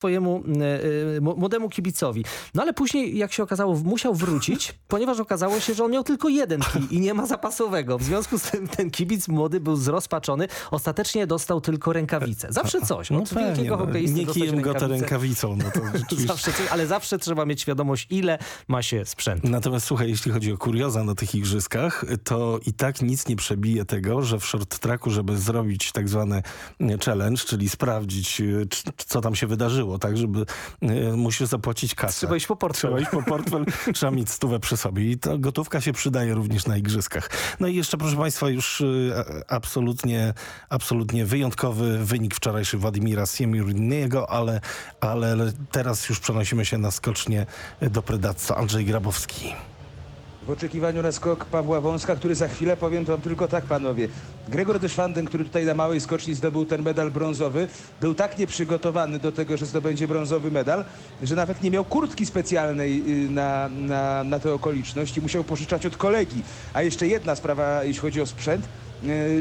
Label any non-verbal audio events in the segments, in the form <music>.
swojemu e, e, młodemu kibicowi. No ale później, jak się okazało, musiał wrócić, <laughs> ponieważ okazało się, że on miał tylko jeden kij i nie ma zapasowego. W związku z tym ten kibic młody był zrozpaczony. Ostatecznie dostał tylko rękawice. Zawsze coś. No pewnie, wielkiego no. hokeisty Nie kijem go to rękawicę. rękawicą. No to. <laughs> Zawsze coś, ale zawsze trzeba mieć świadomość, ile ma się sprzętu. Natomiast słuchaj, jeśli chodzi o kurioza na tych igrzyskach, to i tak nic nie przebije tego, że w short tracku, żeby zrobić tak zwany e, challenge, czyli sprawdzić, co tam się wydarzyło, tak, żeby e, musisz zapłacić kasę. Trzeba iść po portfel. Trzeba iść po portfel, trzeba mieć stówę przy sobie i ta gotówka się przydaje również na igrzyskach. No i jeszcze, proszę Państwa, już e, absolutnie, absolutnie wyjątkowy wynik wczorajszy Władimira Siemiurniego, ale, ale teraz już przenosimy się na skocznie do Predacca. Andrzej Grabowski. W oczekiwaniu na skok Pawła Wąska, który za chwilę powiem to tylko tak, panowie. Gregor Deschwanden, który tutaj na małej skoczni zdobył ten medal brązowy, był tak nieprzygotowany do tego, że zdobędzie brązowy medal, że nawet nie miał kurtki specjalnej y, na, na, na tę okoliczność i musiał pożyczać od kolegi. A jeszcze jedna sprawa, jeśli chodzi o sprzęt,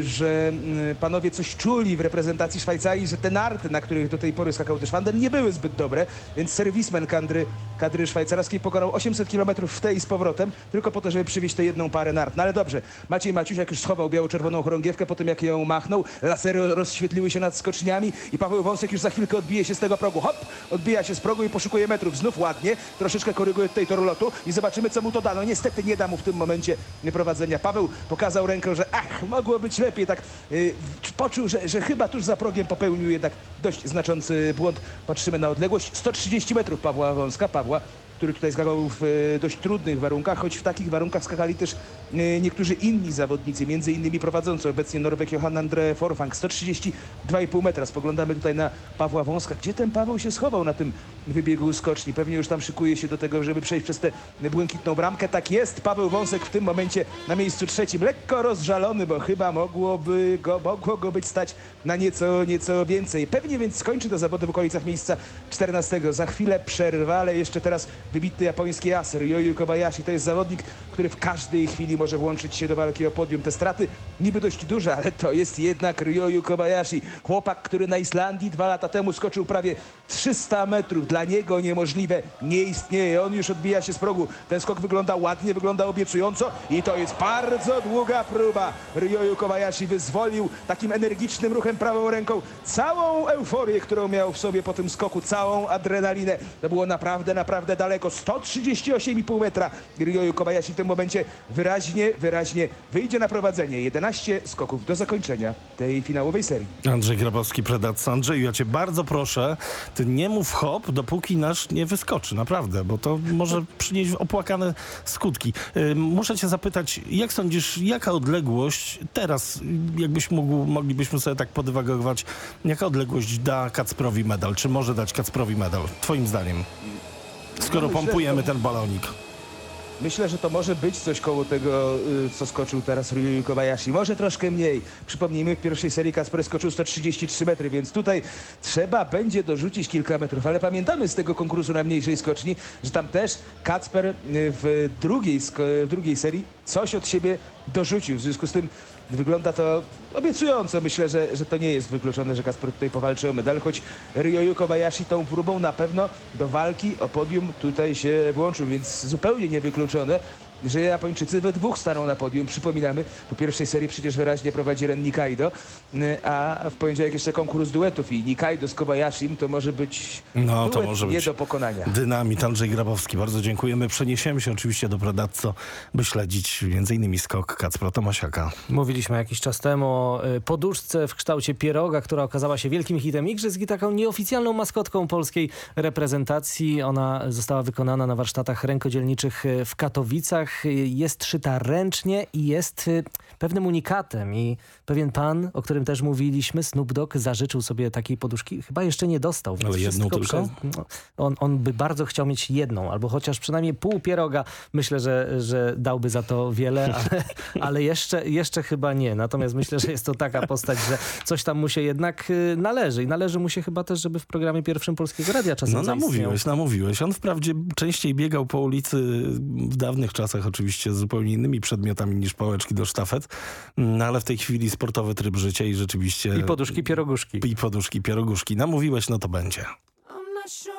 że y, panowie coś czuli w reprezentacji Szwajcarii, że te narty, na których do tej pory skakał Deschwanden, nie były zbyt dobre, więc serwismen kadry, kadry szwajcarskiej pokonał 800 km w tej i z powrotem, tylko po to, żeby przywieźć tę jedną parę nart. No ale dobrze, Maciej Maciusiak już schował biało-czerwoną chorągiewkę po tym, jak ją machnął, lasery rozświetliły się nad skoczniami i Paweł Wąsek już za chwilkę odbije się z tego progu. Hop, odbija się z progu i poszukuje metrów. Znów ładnie, troszeczkę koryguje tutaj tor lotu i zobaczymy, co mu to da. No niestety nie da mu w tym momencie prowadzenia. Paweł pokazał ręką, że ach, mogło być lepiej, tak yy, poczuł, że, że chyba tuż za progiem popełnił jednak dość znaczący błąd. Patrzymy na odległość. 130 metrów Pawła Wąska, Pawła, który tutaj skakał w e, dość trudnych warunkach, choć w takich warunkach skakali też e, niektórzy inni zawodnicy, między innymi prowadzący obecnie Norweg Johan Andre Forfang, 132,5 metra. Spoglądamy tutaj na Pawła Wąska. Gdzie ten Paweł się schował na tym wybiegu skoczni? Pewnie już tam szykuje się do tego, żeby przejść przez tę błękitną bramkę. Tak jest, Paweł Wąsek w tym momencie na miejscu trzecim, lekko rozżalony, bo chyba mogłoby go, mogło go być stać na nieco, nieco więcej. Pewnie więc skończy te zawody w okolicach miejsca 14. Za chwilę przerwa, ale jeszcze teraz wybitny japoński aser Ryoyu Kobayashi. To jest zawodnik, który w każdej chwili może włączyć się do walki o podium. Te straty niby dość duże, ale to jest jednak Ryoyu Kobayashi. Chłopak, który na Islandii dwa lata temu skoczył prawie 300 metrów. Dla niego niemożliwe nie istnieje. On już odbija się z progu. Ten skok wygląda ładnie, wygląda obiecująco i to jest bardzo długa próba. Ryoyu Kobayashi wyzwolił takim energicznym ruchem prawą ręką całą euforię, którą miał w sobie po tym skoku, całą adrenalinę. To było naprawdę, naprawdę daleko. 138,5 metra. Ryoyu Kobayashi w tym momencie wyraźnie, wyraźnie wyjdzie na prowadzenie. 11 skoków do zakończenia tej finałowej serii. Andrzej Grabowski, Predacca. Andrzeju, ja cię bardzo proszę, ty nie mów hop, dopóki nasz nie wyskoczy, naprawdę, bo to może przynieść opłakane skutki. Muszę cię zapytać, jak sądzisz, jaka odległość teraz, jakbyś mógł, moglibyśmy sobie tak podywagować, jaka odległość da Kacprowi medal? Czy może dać Kacprowi medal, twoim zdaniem? Skoro pompujemy ten balonik. Myślę, że to może być coś koło tego, y, co skoczył teraz Ryu Kobayashi. Może troszkę mniej. Przypomnijmy, w pierwszej serii Kasper skoczył 133 metry, więc tutaj trzeba będzie dorzucić kilka metrów. Ale pamiętamy z tego konkursu na mniejszej skoczni, że tam też Kacper y, w drugiej, w drugiej serii coś od siebie dorzucił. W związku z tym wygląda to obiecująco. Myślę, że, że to nie jest wykluczone, że Kasper tutaj powalczy o medal, choć Ryoyu Kobayashi tą próbą na pewno do walki o podium tutaj się włączył, więc zupełnie niewykluczone, że Japończycy we dwóch staną na podium. Przypominamy, po pierwszej serii przecież wyraźnie prowadzi Ren Nikaido, a w poniedziałek jeszcze konkurs duetów i Nikaido z Kobayashim to może być No, to może nie być do pokonania. Dynamit Andrzej Grabowski. Bardzo dziękujemy. Przeniesiemy się oczywiście do Predacco, by śledzić m.in. skok Kacpra Tomasiaka. Mówiliśmy jakiś czas temu o y, poduszce w kształcie pieroga, która okazała się wielkim hitem igrzysk i taką nieoficjalną maskotką polskiej reprezentacji. Ona została wykonana na warsztatach rękodzielniczych y, w Katowicach. Y, Jest szyta ręcznie i jest y, pewnym unikatem i pewien pan, o którym też mówiliśmy, Snoop Dogg, zażyczył sobie takiej poduszki. Chyba jeszcze nie dostał. więc Ale jedną tylko? Przez, no, on, on by bardzo chciał mieć jedną, albo chociaż przynajmniej pół pieroga. Myślę, że, że dałby za to wiele, <laughs> ale, ale jeszcze, jeszcze chyba nie. Natomiast myślę, że jest to taka postać, że coś tam mu się jednak y, należy. I należy mu się chyba też, żeby w programie pierwszym Polskiego Radia czasem No namówiłeś, namówiłeś. On wprawdzie częściej biegał po ulicy w dawnych czasach oczywiście z zupełnie innymi przedmiotami niż pałeczki do sztafet, no ale w tej chwili sportowy tryb życia i rzeczywiście... I poduszki pieroguszki. I poduszki, pieroguszki. Namówiłeś, no to będzie. I'm not not sure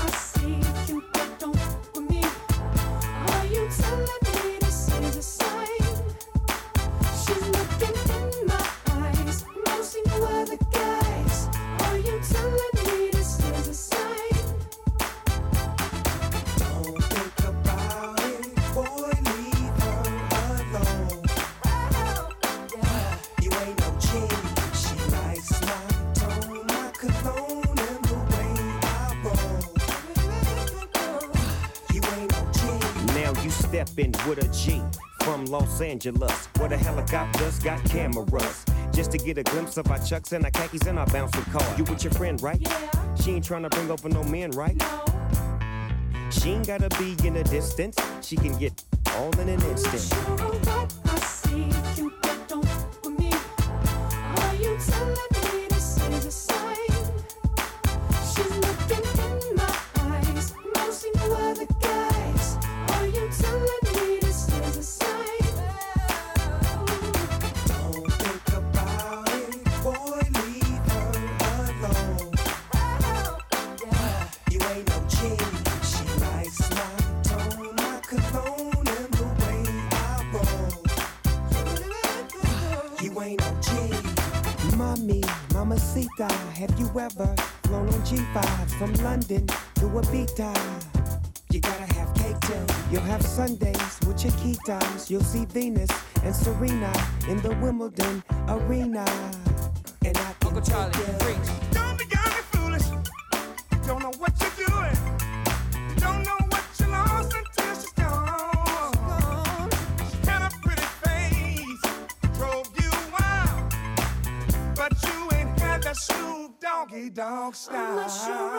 With a G from Los Angeles, where the helicopters got cameras. Just to get a glimpse of our chucks and our khakis and our bouncing car. You with your friend, right? Yeah, She ain't trying to bring over no men, right? no. She ain't gotta be in a distance. She can get all in an instant. sure have you ever flown on G5 from London to Ibiza? You gotta have cake too. You'll have Sundays with Chiquitas. You'll see Venus and Serena in the Wimbledon arena. And I can Uncle Charlie, take you. Don't be young and foolish. Don't know what don't stop.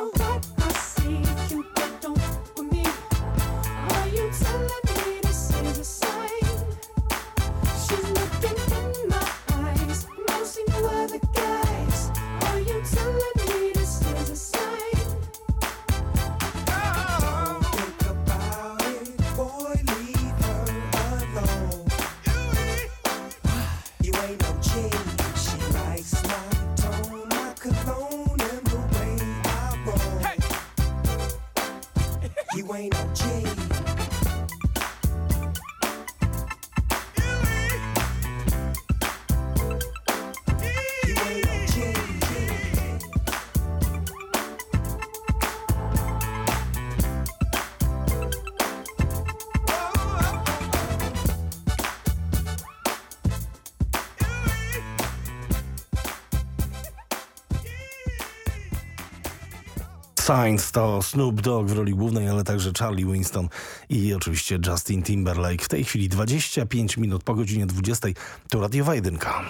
Signs to Snoop Dogg w roli głównej, ale także Charlie Winston i oczywiście Justin Timberlake. W tej chwili 25 minut po godzinie 20 to radiowa jedynka.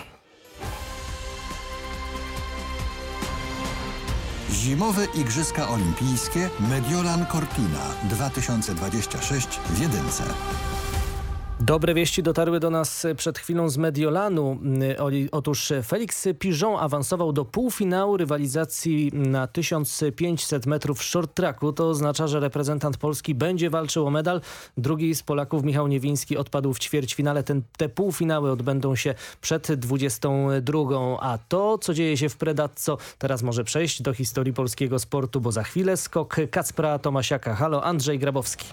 Zimowe Igrzyska Olimpijskie Mediolan Cortina 2026 w Jedynce. Dobre wieści dotarły do nas przed chwilą z Mediolanu. Oli- Otóż Felix Pigeon awansował do półfinału rywalizacji na 1500 metrów short tracku. To oznacza, że reprezentant Polski będzie walczył o medal. Drugi z Polaków, Michał Niewiński, odpadł w ćwierćfinale. Ten, te półfinały odbędą się przed 22. A to, co dzieje się w Predazzo, teraz może przejść do historii polskiego sportu, bo za chwilę skok Kacpra Tomasiaka. Halo, Andrzej Grabowski.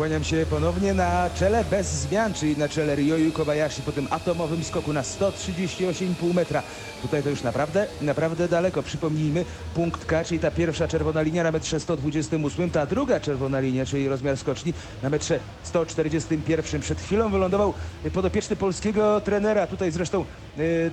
Kłaniam się ponownie na czele bez zmian, czyli na czele Ryoyu Kobayashi po tym atomowym skoku na 138,5 metra. Tutaj to już naprawdę, naprawdę daleko. Przypomnijmy, punkt K, czyli ta pierwsza czerwona linia na metrze 128, ta druga czerwona linia, czyli rozmiar skoczni na metrze 141. Przed chwilą wylądował podopieczny polskiego trenera. Tutaj zresztą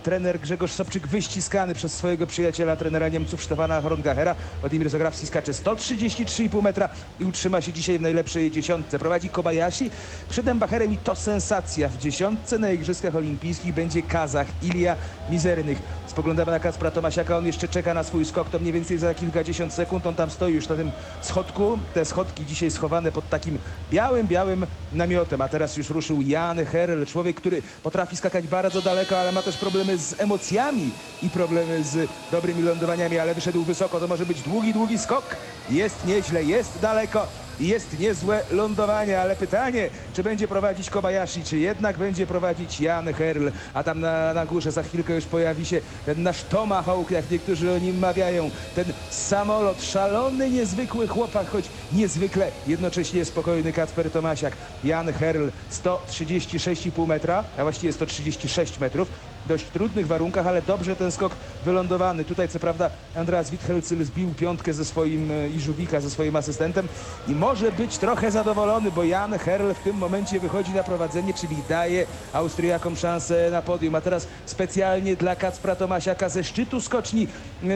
trener Grzegorz Sobczyk wyściskany przez swojego przyjaciela, trenera Niemców Stefana Horngachera. Władimir Zagrawski skacze 133,5 metra i utrzyma się dzisiaj w najlepszej dziesiątce. Prowadzi Kobayashi przed Embacherem i to sensacja. W dziesiątce na Igrzyskach Olimpijskich będzie Kazach Ilia Mizernych. Spoglądamy na Kacpra Tomasiaka, on jeszcze czeka na swój skok, to mniej więcej za kilkadziesiąt sekund. On tam stoi już na tym schodku. Te schodki dzisiaj schowane pod takim białym, białym namiotem. A teraz już ruszył Jan Herl, człowiek, który potrafi skakać bardzo daleko, ale ma też problemy z emocjami i problemy z dobrymi lądowaniami, ale wyszedł wysoko. To może być długi, długi skok. Jest nieźle, jest daleko. Jest niezłe lądowanie, ale pytanie, czy będzie prowadzić Kobayashi, czy jednak będzie prowadzić Jan Herl, a tam na, na górze za chwilkę już pojawi się ten nasz Tomahawk, jak niektórzy o nim mawiają, ten samolot, szalony, niezwykły chłopak, choć niezwykle jednocześnie spokojny Kacper Tomasiak. Jan Herl 136,5 metra, a właściwie 136 metrów. Dość trudnych warunkach, ale dobrze ten skok wylądowany. Tutaj co prawda Andreas Withelcyl zbił piątkę ze swoim e, i Żubika ze swoim asystentem i może być trochę zadowolony, bo Jan Herl w tym momencie wychodzi na prowadzenie, czyli daje Austriakom szansę na podium. A teraz specjalnie dla Kacpra Tomasiaka ze szczytu skoczni e,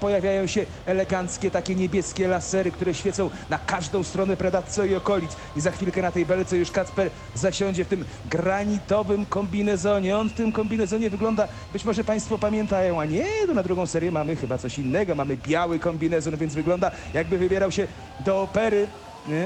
pojawiają się eleganckie takie niebieskie lasery, które świecą na każdą stronę Predazzo i okolic. I za chwilkę na tej belce już Kacper zasiądzie w tym granitowym kombinezonie. On w tym kombinezonie wygląda, być może Państwo pamiętają, a nie, to na drugą serię mamy chyba coś innego. Mamy biały kombinezon, więc wygląda jakby wybierał się do opery?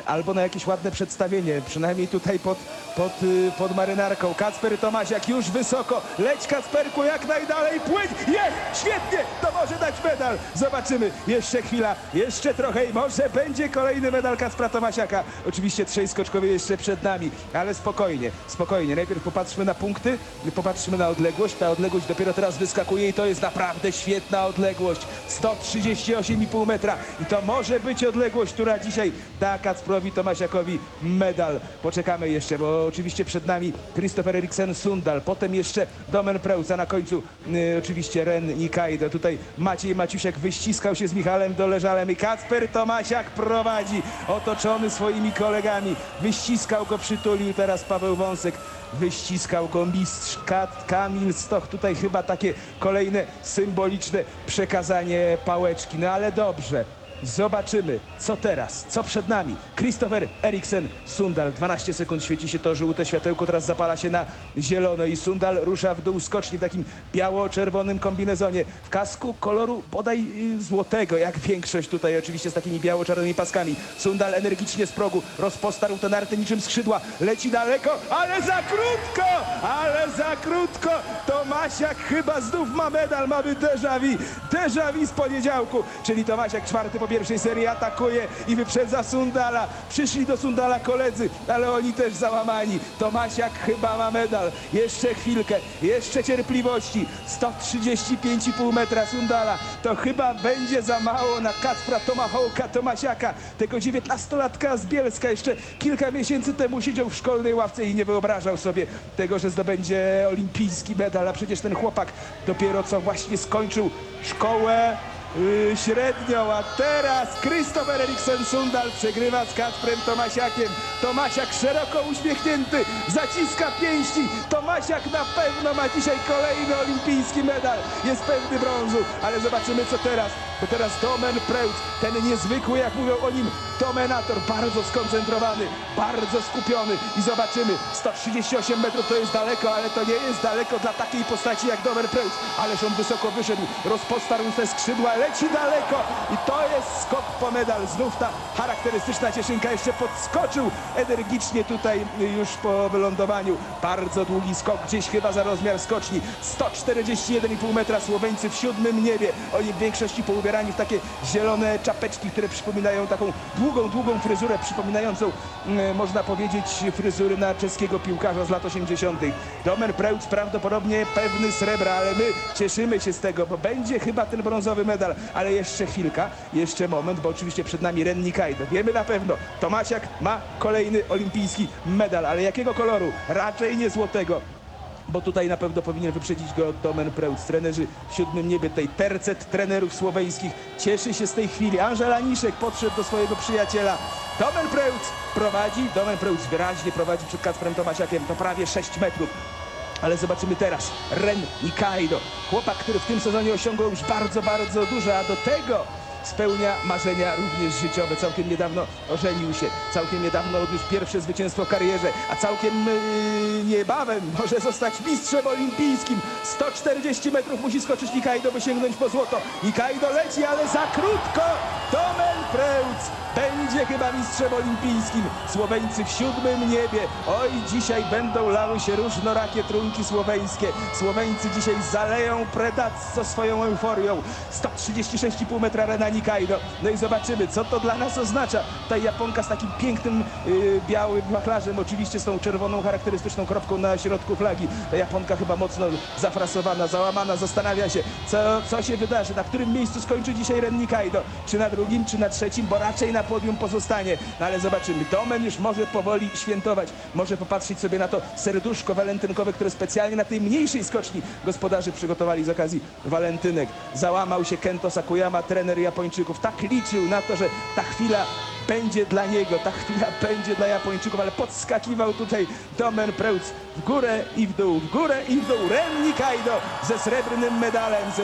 Albo na jakieś ładne przedstawienie, przynajmniej tutaj pod, pod, y, pod marynarką. Kacper Tomasiak już wysoko, leć Kacperku jak najdalej, płyń, jest, świetnie, to może dać medal, zobaczymy, jeszcze chwila, jeszcze trochę i może będzie kolejny medal Kacpra Tomasiaka. Oczywiście trzej skoczkowie jeszcze przed nami, ale spokojnie, spokojnie, najpierw popatrzmy na punkty, popatrzmy na odległość, ta odległość dopiero teraz wyskakuje i to jest naprawdę świetna odległość, 138,5 metra. I to może być odległość, która dzisiaj da Kacprowi Tomasiakowi medal. Poczekamy jeszcze, bo oczywiście przed nami Christopher Eriksen Sundal, potem jeszcze Domen Preus, a na końcu y, oczywiście Ren Nikaido. Tutaj Maciej Maciusiak wyściskał się z Michałem Doleżalem i Kacper Tomasiak prowadzi, otoczony swoimi kolegami. Wyściskał go, przytulił teraz Paweł Wąsek. Wyściskał go mistrz Kat, Kamil Stoch. Tutaj chyba takie kolejne symboliczne przekazanie pałeczki. No ale dobrze. Zobaczymy, co teraz, co przed nami. Christopher Eriksen, Sundal. 12 sekund świeci się to żółte światełko, teraz zapala się na zielono i Sundal rusza w dół skoczni w takim biało-czerwonym kombinezonie. W kasku koloru bodaj y, złotego, jak większość tutaj oczywiście z takimi biało-czarnymi paskami. Sundal energicznie z progu rozpostarł te narty niczym skrzydła. Leci daleko, ale za krótko, ale za krótko. Tomasiak chyba znów ma medal, mamy déjà vu, déjà vu z poniedziałku, czyli Tomasiak czwarty po pierwszej serii atakuje i wyprzedza Sundala. Przyszli do Sundala koledzy, ale oni też załamani. Tomasiak chyba ma medal. Jeszcze chwilkę, jeszcze cierpliwości. 135,5 metra Sundala. To chyba będzie za mało na Kacpra Tomahawka Tomasiaka, tego 19-latka z Bielska. Jeszcze kilka miesięcy temu siedział w szkolnej ławce i nie wyobrażał sobie tego, że zdobędzie olimpijski medal, a przecież ten chłopak dopiero co właśnie skończył szkołę Yy, średnią, a teraz Christopher Eriksen Sundal przegrywa z Kacprem Tomasiakiem. Tomasiak szeroko uśmiechnięty, zaciska pięści. Tomasiak na pewno ma dzisiaj kolejny olimpijski medal. Jest pewny brązu, ale zobaczymy co teraz. Bo teraz Domen Preut, ten niezwykły, jak mówią o nim, domenator, bardzo skoncentrowany, bardzo skupiony. I zobaczymy, 138 metrów to jest daleko, ale to nie jest daleko dla takiej postaci jak Domen Preut, ależ on wysoko wyszedł, rozpostarł te skrzydła, leci daleko. I to jest skok po medal, znów ta charakterystyczna cieszynka jeszcze podskoczył energicznie tutaj już po wylądowaniu, bardzo długi skok, gdzieś chyba za rozmiar skoczni, 141,5 metra Słoweńcy w siódmym niebie, oni w większości poubierają ubierani w takie zielone czapeczki, które przypominają taką długą, długą fryzurę, przypominającą, mm, można powiedzieć, fryzury na czeskiego piłkarza z lat 80. Domer Preutz prawdopodobnie pewny srebra, ale my cieszymy się z tego, bo będzie chyba ten brązowy medal, ale jeszcze chwilka, jeszcze moment, bo oczywiście przed nami Renni Kajdo. Wiemy na pewno, Tomasiak ma kolejny olimpijski medal, ale jakiego koloru? Raczej nie złotego bo tutaj na pewno powinien wyprzedzić go Domen Preutz. Trenerzy w siódmym niebie, tej tercet trenerów słoweńskich cieszy się z tej chwili. Angel Aniszek podszedł do swojego przyjaciela. Domen Preutz prowadzi, Domen Preutz wyraźnie prowadzi przed Kacprem Tomasiakiem, to prawie 6 metrów. Ale zobaczymy teraz Ren Nikaido. Chłopak, który w tym sezonie osiągnął już bardzo, bardzo dużo, a do tego spełnia marzenia również życiowe. Całkiem niedawno ożenił się, całkiem niedawno odniósł pierwsze zwycięstwo w karierze, a całkiem yy, niebawem może zostać mistrzem olimpijskim. 140 metrów musi skoczyć Nikaido, by sięgnąć po złoto. Nikaido leci, ale za krótko! Domen Preutz będzie chyba mistrzem olimpijskim. Słoweńcy w siódmym niebie. Oj, dzisiaj będą lały się różnorakie trunki słoweńskie. Słoweńcy dzisiaj zaleją Predazzo swoją euforią. 136,5 metra Rena Nikaido. No i zobaczymy, co to dla nas oznacza. Ta Japonka z takim pięknym yy, białym wachlarzem, oczywiście z tą czerwoną charakterystyczną kropką na środku flagi. Ta Japonka chyba mocno zafrasowana, załamana, zastanawia się, co, co się wydarzy, na którym miejscu skończy dzisiaj Ren Nikaido. Czy na drugim, czy na trzecim, bo raczej na podium pozostanie. No ale zobaczymy, Domen już może powoli świętować, może popatrzeć sobie na to serduszko walentynkowe, które specjalnie na tej mniejszej skoczni gospodarze przygotowali z okazji walentynek. Załamał się Kento Sakuyama, trener Japończyków. Tak liczył na to, że ta chwila będzie dla niego, ta chwila będzie dla Japończyków, ale podskakiwał tutaj Domen Preutz w górę i w dół, w górę i w dół. Ren Nikaido ze srebrnym medalem, ze